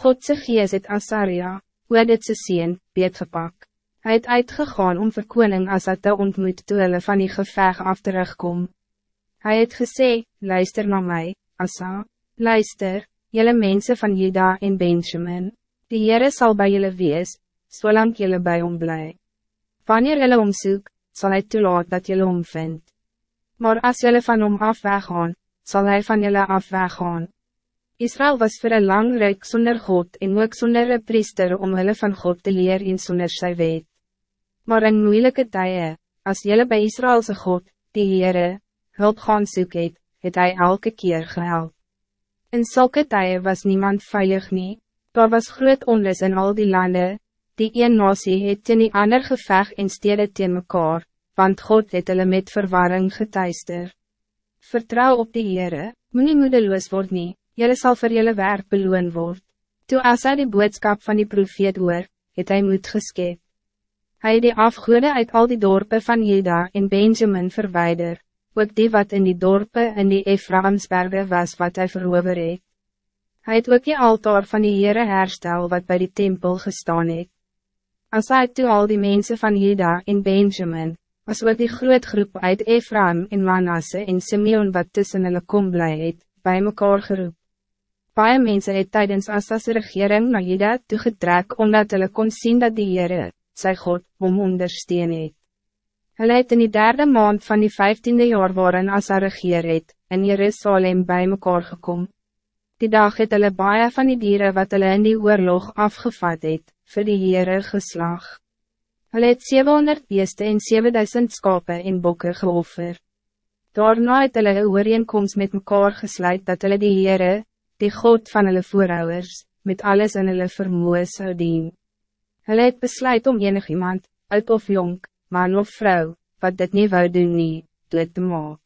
Godse gees het Asaria, Oeditse sien, beetgepak. Hij het uitgegaan om vir koning Asa te ontmoet toe hulle van die geveg af terugkom. Hij het gesê, luister naar mij, Asa, luister, jelle mensen van Juda en Benjamin, die Heere sal bij jullie wees, zolang so jullie bij hom bly. Wanneer jullie omsoek, zal hij toelaat dat jullie omvind. Maar als jullie van hom af weggaan, zal hij van jullie af weggaan. Israël was voor een lang rijk zonder God en ook zonder een priester om hulle van God te leer in zonder sy weet. Maar in moeilijke tijden, als jullie bij Israëlse God, die Heere, hulp gaan soek het, het hy elke keer gehelp. In zulke tijden was niemand veilig nie, daar was groot onrus in al die landen, die een nasie het in die ander geveg en stede teen mekaar, want God het hulle met verwarring getuister. Vertrouw op die Heere, moet nie moedeloos word nie, jylle sal vir jylle werk beloon word. Toe Asa die boodskap van die profeet hoor, het hy moed geskep. Hy het die afgoede uit al die dorpen van Juda en Benjamin verwijder, ook die wat in die dorpen in die Ephraimsberge was wat hij verover het. Hy het ook die altaar van die Heere herstel wat bij die tempel gestaan het. As hy toe al die mensen van Juda en Benjamin, was ook die groot groep uit Ephraim en Manasse en Simeon wat tussen hulle kom bly het, by mekaar geroep. Baie mense het tydens Asas regering na Jeda toegetrek omdat hulle kon zien dat die Heere, sy God, hom ondersteun het. Hulle het in die derde maand van die vijftiende jaar waarin Asa regeer het, in Jerusalem bij mekaar gekom. Die dag het hulle baie van die dieren wat hulle in die oorlog afgevat het, vir die Heere geslag. Hulle het 700 beeste en 7000 skape en bokke geoffer. Daarna het hulle een ooreenkomst met mekaar gesluit dat hulle die Heere, die God van hulle voorouders, met alles in hulle vermoe zou dien. Hulle het besluit om enig iemand, uit of jong, man of vrouw, wat dit niet wou doen nie, dood te maak.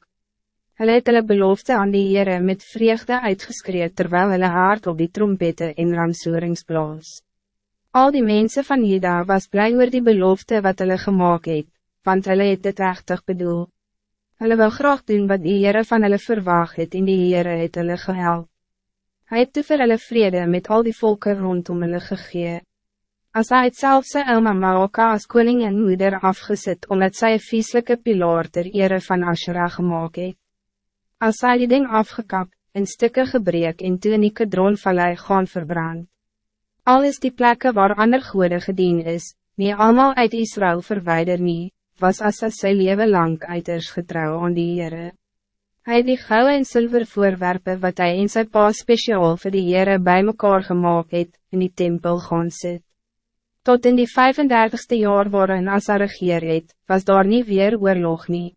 Hulle het hulle belofte aan die Heere met vreugde uitgeskreeuw terwijl hulle hart op die trompette en ramsoerings blaas. Al die mensen van Juda was blij oor die belofte wat hulle gemaakt het, want hulle het dit rechtig bedoel. Hulle wil graag doen wat die Heere van hulle verwacht het en die Heere het hulle gehelp. Hij het toe vir hulle vrede met al die volken rondom hulle gegee. As hy het self sy Elma Maoka as koning en moeder afgezet omdat sy een vieslijke pilaar ter ere van Ashera gemaakt het. As hy die ding afgekap, in stukken gebreek en toe in die kadronvallei gaan verbrand. Al is die plekken waar ander goede gedien is, nie allemaal uit Israël verwijder nie, was as sy leven lang uiters getrouw aan die Heere. Hij die gouden en zilver voorwerpen wat hij in zijn pa speciaal voor de Heere bij mekaar gemaakt het, in die tempel gaan sit. Tot in die 35ste jaar waarin Asa regeer het, was daar niet weer oorlog nie.